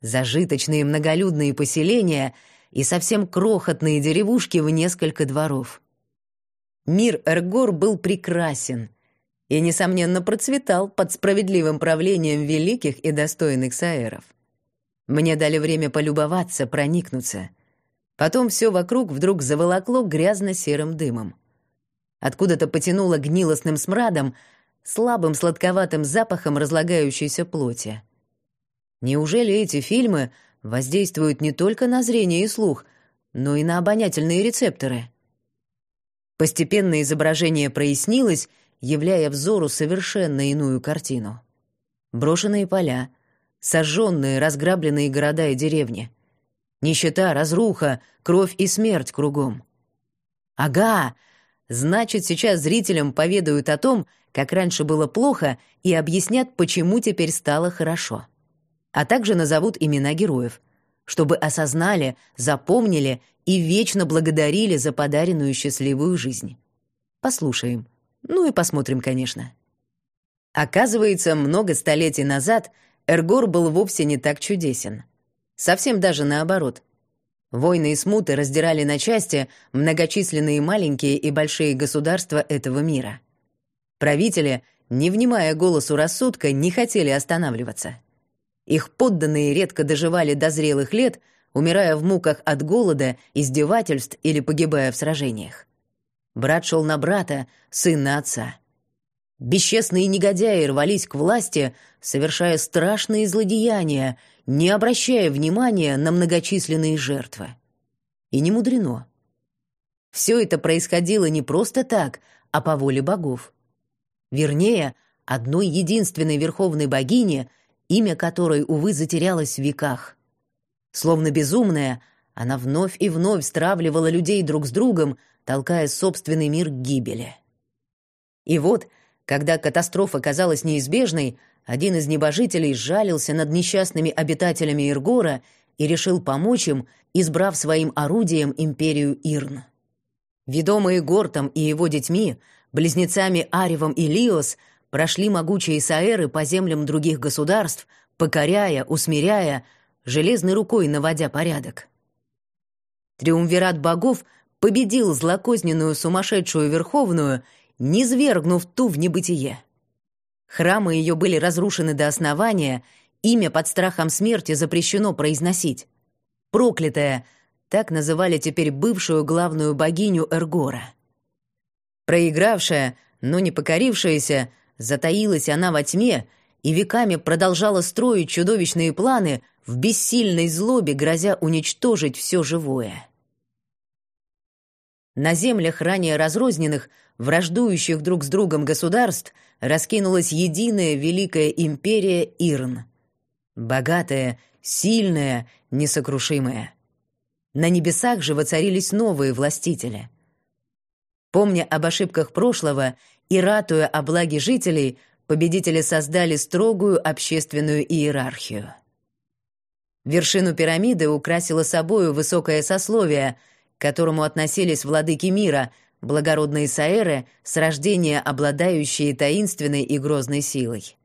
Зажиточные многолюдные поселения и совсем крохотные деревушки в несколько дворов. Мир Эргор был прекрасен и, несомненно, процветал под справедливым правлением великих и достойных саэров. Мне дали время полюбоваться, проникнуться. Потом все вокруг вдруг заволокло грязно-серым дымом. Откуда-то потянуло гнилостным смрадом, слабым сладковатым запахом разлагающейся плоти. Неужели эти фильмы воздействуют не только на зрение и слух, но и на обонятельные рецепторы? Постепенно изображение прояснилось, являя взору совершенно иную картину. Брошенные поля, сожженные, разграбленные города и деревни. Нищета, разруха, кровь и смерть кругом. Ага, значит, сейчас зрителям поведают о том, как раньше было плохо, и объяснят, почему теперь стало хорошо. А также назовут имена героев, чтобы осознали, запомнили и вечно благодарили за подаренную счастливую жизнь. Послушаем. Ну и посмотрим, конечно. Оказывается, много столетий назад Эргор был вовсе не так чудесен. Совсем даже наоборот. Войны и смуты раздирали на части многочисленные маленькие и большие государства этого мира. Правители, не внимая голосу рассудка, не хотели останавливаться. Их подданные редко доживали до зрелых лет — умирая в муках от голода, издевательств или погибая в сражениях. Брат шел на брата, сын на отца. Бесчестные негодяи рвались к власти, совершая страшные злодеяния, не обращая внимания на многочисленные жертвы. И не мудрено. Все это происходило не просто так, а по воле богов. Вернее, одной единственной верховной богине, имя которой, увы, затерялось в веках — Словно безумная, она вновь и вновь стравливала людей друг с другом, толкая собственный мир к гибели. И вот, когда катастрофа казалась неизбежной, один из небожителей жалился над несчастными обитателями Иргора и решил помочь им, избрав своим орудием империю Ирн. Ведомые Гортом и его детьми, близнецами Аревом и Лиос, прошли могучие Саэры по землям других государств, покоряя, усмиряя, железной рукой наводя порядок. Триумвират богов победил злокозненную сумасшедшую Верховную, низвергнув ту в небытие. Храмы ее были разрушены до основания, имя под страхом смерти запрещено произносить. Проклятая — так называли теперь бывшую главную богиню Эргора. Проигравшая, но не покорившаяся, затаилась она во тьме и веками продолжала строить чудовищные планы, в бессильной злобе грозя уничтожить все живое. На землях ранее разрозненных, враждующих друг с другом государств, раскинулась единая великая империя Ирн. Богатая, сильная, несокрушимая. На небесах же воцарились новые властители. Помня об ошибках прошлого и ратуя о благе жителей, победители создали строгую общественную иерархию. Вершину пирамиды украсило собою высокое сословие, к которому относились владыки мира, благородные саэры, с рождения обладающие таинственной и грозной силой.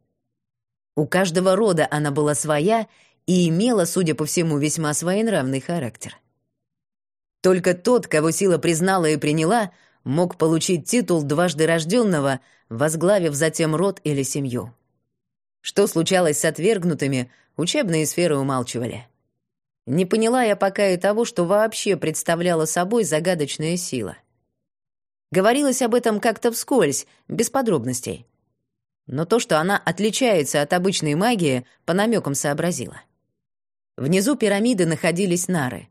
У каждого рода она была своя и имела, судя по всему, весьма своенравный характер. Только тот, кого сила признала и приняла, мог получить титул дважды рожденного, возглавив затем род или семью. Что случалось с отвергнутыми, учебные сферы умалчивали. Не поняла я пока и того, что вообще представляла собой загадочная сила. Говорилось об этом как-то вскользь, без подробностей. Но то, что она отличается от обычной магии, по намекам сообразила. Внизу пирамиды находились нары.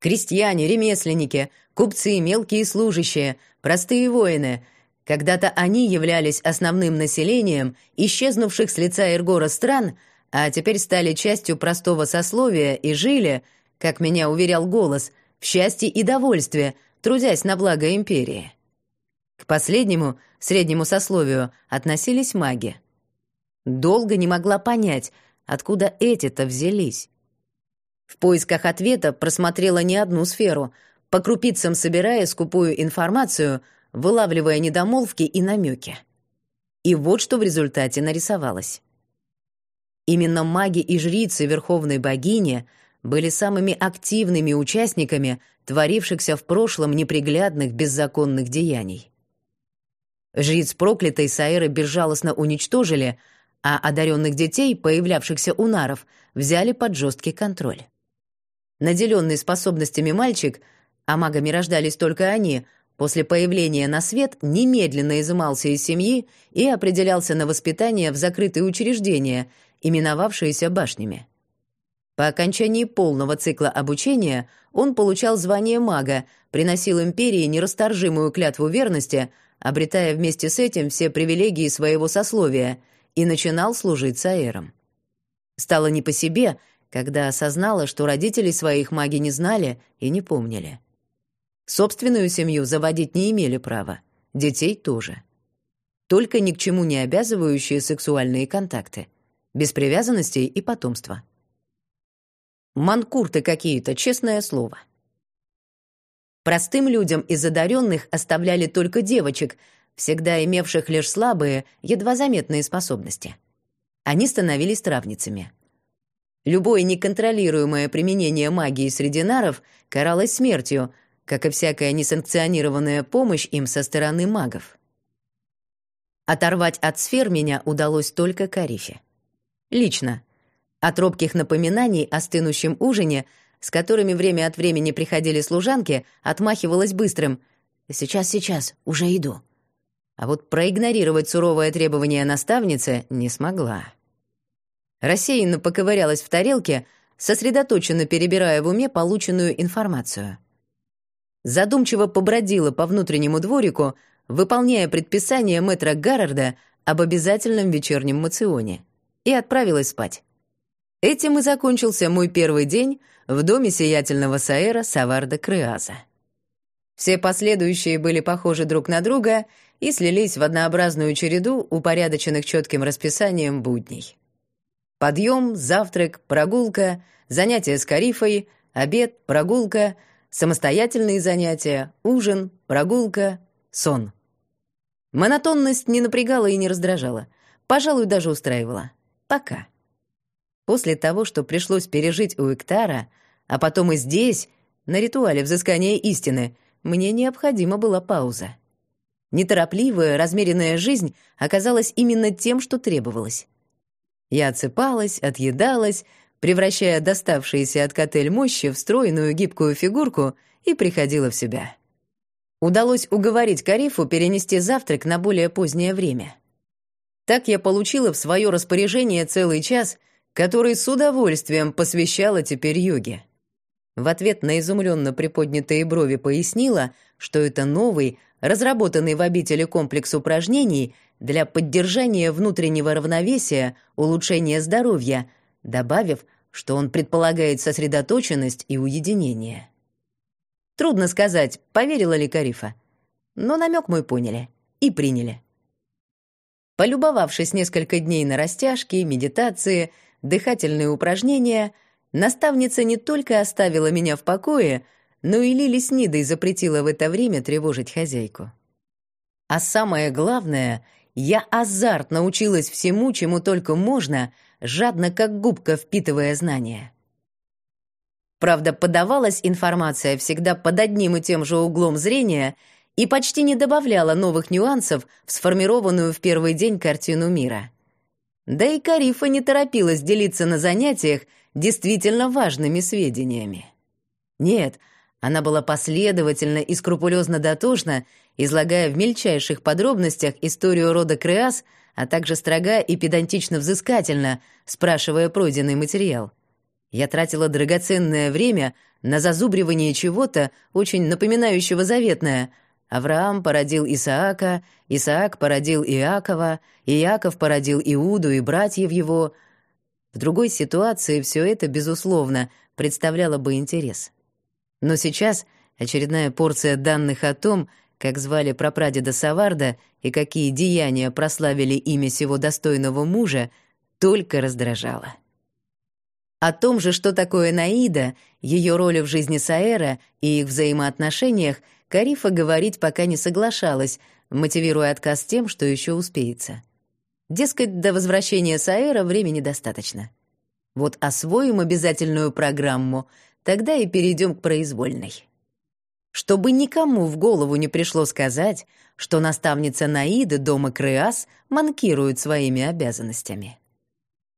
Крестьяне, ремесленники, купцы, мелкие служащие, простые воины. Когда-то они являлись основным населением исчезнувших с лица Эргора стран, а теперь стали частью простого сословия и жили, как меня уверял голос, в счастье и довольстве, трудясь на благо империи. К последнему, среднему сословию, относились маги. Долго не могла понять — Откуда эти-то взялись? В поисках ответа просмотрела не одну сферу, по крупицам собирая скупую информацию, вылавливая недомолвки и намеки. И вот что в результате нарисовалось. Именно маги и жрицы Верховной Богини были самыми активными участниками творившихся в прошлом неприглядных беззаконных деяний. Жриц проклятой Саэры безжалостно уничтожили — а одаренных детей, появлявшихся у наров, взяли под жесткий контроль. Наделенный способностями мальчик, а магами рождались только они, после появления на свет немедленно изымался из семьи и определялся на воспитание в закрытые учреждения, именовавшиеся башнями. По окончании полного цикла обучения он получал звание мага, приносил империи нерасторжимую клятву верности, обретая вместе с этим все привилегии своего сословия — и начинал служить Саэром. Стало не по себе, когда осознала, что родителей своих маги не знали и не помнили. Собственную семью заводить не имели права, детей тоже. Только ни к чему не обязывающие сексуальные контакты, без привязанностей и потомства. Манкурты какие-то, честное слово. Простым людям из одаренных оставляли только девочек — всегда имевших лишь слабые, едва заметные способности. Они становились травницами. Любое неконтролируемое применение магии среди наров каралось смертью, как и всякая несанкционированная помощь им со стороны магов. Оторвать от сфер меня удалось только Карифе. Лично. От робких напоминаний о стынущем ужине, с которыми время от времени приходили служанки, отмахивалась быстрым «Сейчас, сейчас, уже иду» а вот проигнорировать суровое требование наставницы не смогла. Рассеянно поковырялась в тарелке, сосредоточенно перебирая в уме полученную информацию. Задумчиво побродила по внутреннему дворику, выполняя предписание мэтра Гаррарда об обязательном вечернем мационе, и отправилась спать. Этим и закончился мой первый день в доме сиятельного Саэра Саварда Крыаза. Все последующие были похожи друг на друга и слились в однообразную череду упорядоченных четким расписанием будней. Подъем, завтрак, прогулка, занятия с Карифой, обед, прогулка, самостоятельные занятия, ужин, прогулка, сон. Монотонность не напрягала и не раздражала, пожалуй, даже устраивала. Пока. После того, что пришлось пережить у Эктара, а потом и здесь, на ритуале взыскания истины, мне необходима была пауза. Неторопливая, размеренная жизнь оказалась именно тем, что требовалось. Я отсыпалась, отъедалась, превращая доставшиеся от котель мощи в стройную гибкую фигурку и приходила в себя. Удалось уговорить Карифу перенести завтрак на более позднее время. Так я получила в свое распоряжение целый час, который с удовольствием посвящала теперь йоге. В ответ на изумленно приподнятые брови пояснила, что это новый, разработанный в обители комплекс упражнений для поддержания внутреннего равновесия, улучшения здоровья, добавив, что он предполагает сосредоточенность и уединение. Трудно сказать, поверила ли Карифа, но намек мой поняли и приняли. Полюбовавшись несколько дней на растяжки, медитации, дыхательные упражнения, наставница не только оставила меня в покое — но и Лили с Нидой запретила в это время тревожить хозяйку. А самое главное, я азартно училась всему, чему только можно, жадно как губка впитывая знания. Правда, подавалась информация всегда под одним и тем же углом зрения и почти не добавляла новых нюансов в сформированную в первый день картину мира. Да и Карифа не торопилась делиться на занятиях действительно важными сведениями. Нет, она была последовательна и скрупулезно дотошна, излагая в мельчайших подробностях историю рода Креас, а также строга и педантично взыскательно, спрашивая пройденный материал. Я тратила драгоценное время на зазубривание чего-то, очень напоминающего заветное. Авраам породил Исаака, Исаак породил Иакова, Иаков породил Иуду и братьев его. В другой ситуации все это, безусловно, представляло бы интерес. Но сейчас очередная порция данных о том, как звали прапрадеда Саварда и какие деяния прославили имя сего достойного мужа, только раздражала. О том же, что такое Наида, ее роли в жизни Саэра и их взаимоотношениях, Карифа говорить пока не соглашалась, мотивируя отказ тем, что еще успеется. Дескать, до возвращения Саэра времени достаточно. Вот освоим обязательную программу, тогда и перейдем к произвольной. Чтобы никому в голову не пришло сказать, что наставница Наиды дома Креас манкирует своими обязанностями.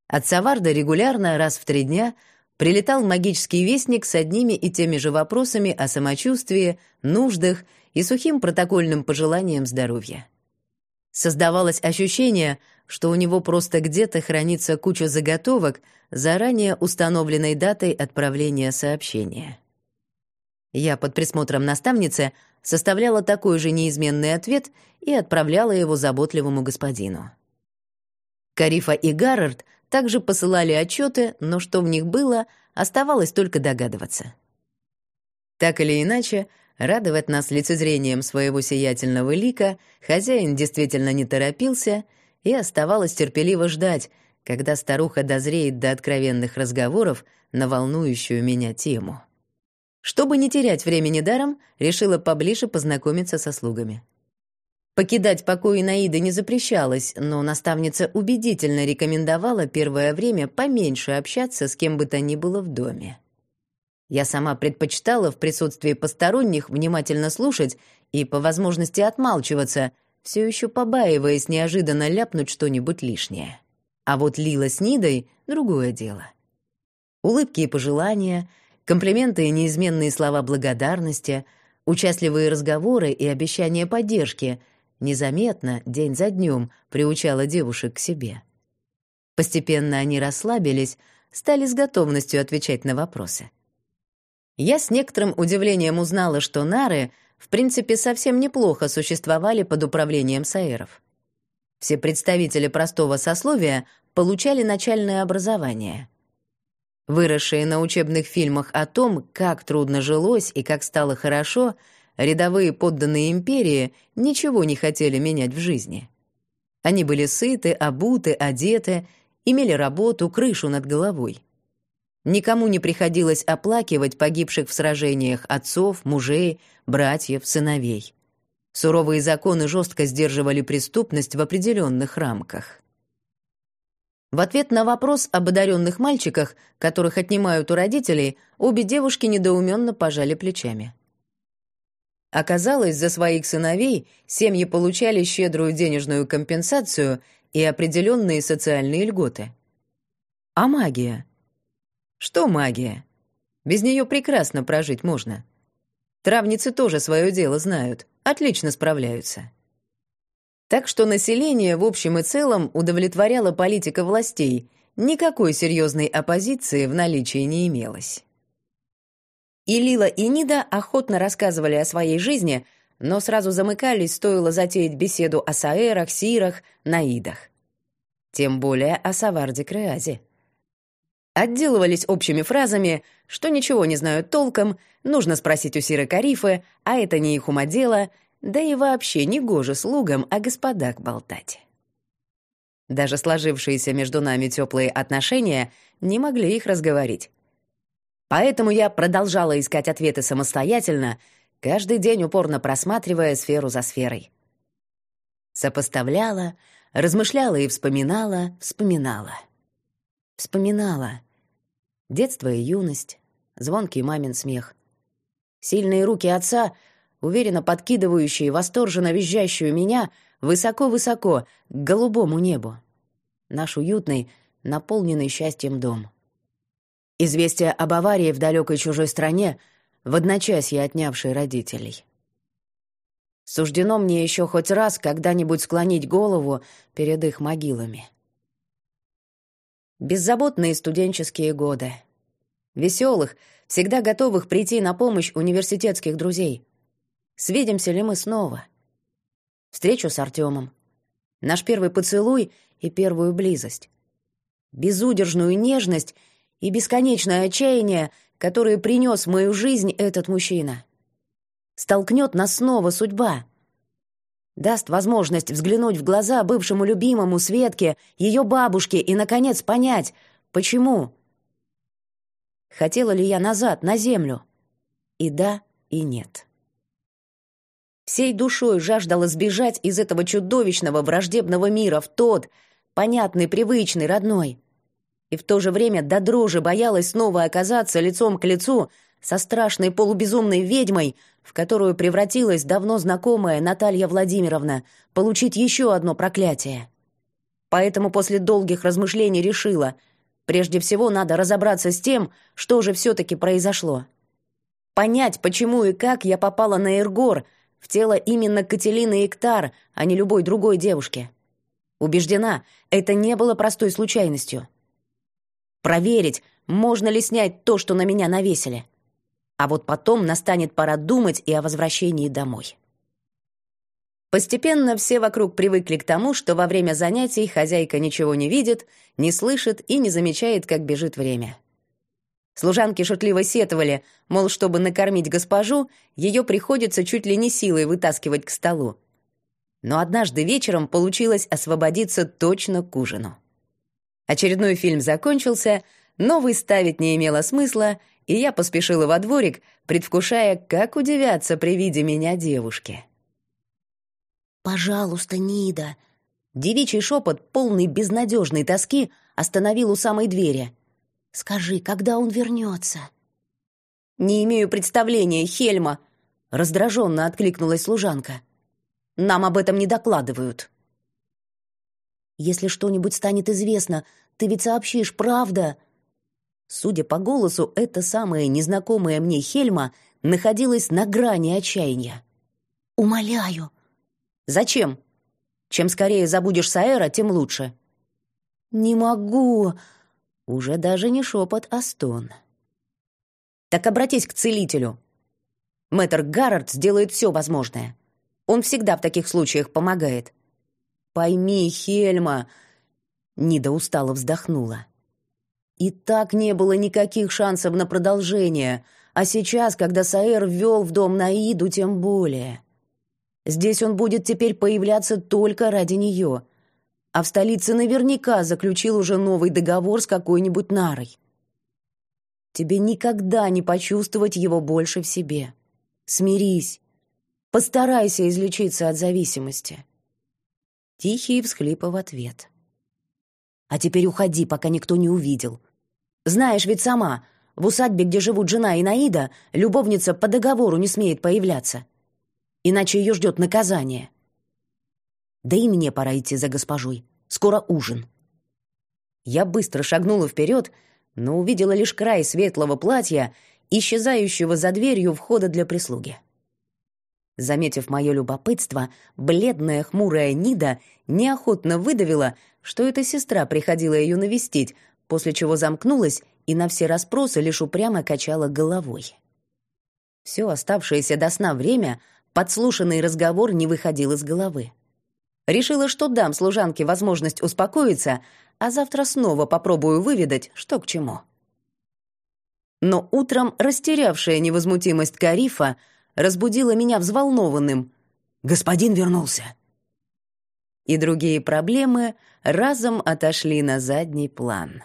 От Саварда регулярно, раз в три дня, прилетал магический вестник с одними и теми же вопросами о самочувствии, нуждах и сухим протокольным пожеланием здоровья. Создавалось ощущение, что у него просто где-то хранится куча заготовок заранее установленной датой отправления сообщения. Я под присмотром наставницы составляла такой же неизменный ответ и отправляла его заботливому господину. Карифа и Гаррард также посылали отчеты, но что в них было, оставалось только догадываться. Так или иначе, радовать нас лицезрением своего сиятельного лика хозяин действительно не торопился, и оставалось терпеливо ждать, когда старуха дозреет до откровенных разговоров на волнующую меня тему. Чтобы не терять времени даром, решила поближе познакомиться со слугами. Покидать покои Наиды не запрещалось, но наставница убедительно рекомендовала первое время поменьше общаться с кем бы то ни было в доме. Я сама предпочитала в присутствии посторонних внимательно слушать и по возможности отмалчиваться, все еще побаиваясь неожиданно ляпнуть что-нибудь лишнее. А вот Лила с Нидой — другое дело. Улыбки и пожелания, комплименты и неизменные слова благодарности, участливые разговоры и обещания поддержки — незаметно, день за днем, приучала девушек к себе. Постепенно они расслабились, стали с готовностью отвечать на вопросы. Я с некоторым удивлением узнала, что нары, в принципе, совсем неплохо существовали под управлением саэров. Все представители простого сословия получали начальное образование. Выросшие на учебных фильмах о том, как трудно жилось и как стало хорошо — Рядовые подданные империи ничего не хотели менять в жизни. Они были сыты, обуты, одеты, имели работу, крышу над головой. Никому не приходилось оплакивать погибших в сражениях отцов, мужей, братьев, сыновей. Суровые законы жестко сдерживали преступность в определенных рамках. В ответ на вопрос об одаренных мальчиках, которых отнимают у родителей, обе девушки недоуменно пожали плечами. Оказалось, за своих сыновей семьи получали щедрую денежную компенсацию и определенные социальные льготы. А магия? Что магия? Без нее прекрасно прожить можно. Травницы тоже свое дело знают, отлично справляются. Так что население в общем и целом удовлетворяло политика властей, никакой серьезной оппозиции в наличии не имелось. И Лила, и Нида охотно рассказывали о своей жизни, но сразу замыкались, стоило затеять беседу о Саэрах, Сирах, Наидах. Тем более о Саварде Креазе. Отделывались общими фразами, что ничего не знают толком, нужно спросить у Сиры Карифы, а это не их умодело, да и вообще не гоже слугам о господах болтать. Даже сложившиеся между нами теплые отношения не могли их разговорить. Поэтому я продолжала искать ответы самостоятельно, каждый день упорно просматривая сферу за сферой. Сопоставляла, размышляла и вспоминала, вспоминала. Вспоминала. Детство и юность, звонкий мамин смех. Сильные руки отца, уверенно подкидывающие восторженно визжащую меня высоко-высоко к голубому небу. Наш уютный, наполненный счастьем дом. Известие об аварии в далекой чужой стране, в одночасье отнявшей родителей. Суждено мне еще хоть раз когда-нибудь склонить голову перед их могилами. Беззаботные студенческие годы. Веселых, всегда готовых прийти на помощь университетских друзей. Свидимся ли мы снова? Встречу с Артемом. Наш первый поцелуй и первую близость. Безудержную нежность и бесконечное отчаяние, которые принес в мою жизнь этот мужчина. Столкнет нас снова судьба. Даст возможность взглянуть в глаза бывшему любимому Светке, ее бабушке и, наконец, понять, почему. Хотела ли я назад, на землю? И да, и нет. Всей душой жаждала сбежать из этого чудовищного враждебного мира в тот, понятный, привычный, родной. И в то же время до дрожи боялась снова оказаться лицом к лицу со страшной полубезумной ведьмой, в которую превратилась давно знакомая Наталья Владимировна, получить еще одно проклятие. Поэтому после долгих размышлений решила, прежде всего надо разобраться с тем, что же все-таки произошло. Понять, почему и как я попала на Эргор, в тело именно Кателины Эктар, а не любой другой девушки. Убеждена, это не было простой случайностью. Проверить, можно ли снять то, что на меня навесили. А вот потом настанет пора думать и о возвращении домой. Постепенно все вокруг привыкли к тому, что во время занятий хозяйка ничего не видит, не слышит и не замечает, как бежит время. Служанки шутливо сетовали, мол, чтобы накормить госпожу, ее приходится чуть ли не силой вытаскивать к столу. Но однажды вечером получилось освободиться точно к ужину. Очередной фильм закончился, новый ставить не имело смысла, и я поспешила во дворик, предвкушая, как удивятся при виде меня девушки. «Пожалуйста, Нида!» Девичий шепот, полный безнадежной тоски, остановил у самой двери. «Скажи, когда он вернется?» «Не имею представления, Хельма!» Раздраженно откликнулась служанка. «Нам об этом не докладывают». «Если что-нибудь станет известно, ты ведь сообщишь, правда?» Судя по голосу, эта самая незнакомая мне Хельма находилась на грани отчаяния. «Умоляю». «Зачем? Чем скорее забудешь Саэра, тем лучше». «Не могу». Уже даже не шепот, а стон. «Так обратись к целителю. Мэтр Гаррард сделает все возможное. Он всегда в таких случаях помогает». «Пойми, Хельма...» Нида устало вздохнула. И так не было никаких шансов на продолжение, а сейчас, когда Саэр ввел в дом Наиду, тем более. Здесь он будет теперь появляться только ради нее, а в столице наверняка заключил уже новый договор с какой-нибудь нарой. Тебе никогда не почувствовать его больше в себе. Смирись. Постарайся излечиться от зависимости. Тихие всхлипы в ответ. А теперь уходи, пока никто не увидел. Знаешь ведь сама, в усадьбе, где живут жена и Наида, любовница по договору не смеет появляться. Иначе ее ждет наказание. Да и мне пора идти за госпожой. Скоро ужин. Я быстро шагнула вперед, но увидела лишь край светлого платья, исчезающего за дверью входа для прислуги. Заметив мое любопытство, бледная хмурая Нида неохотно выдавила, что эта сестра приходила ее навестить, после чего замкнулась и на все расспросы лишь упрямо качала головой. Все оставшееся до сна время подслушанный разговор не выходил из головы. Решила, что дам служанке возможность успокоиться, а завтра снова попробую выведать, что к чему. Но утром растерявшая невозмутимость Карифа разбудила меня взволнованным. «Господин вернулся!» И другие проблемы разом отошли на задний план.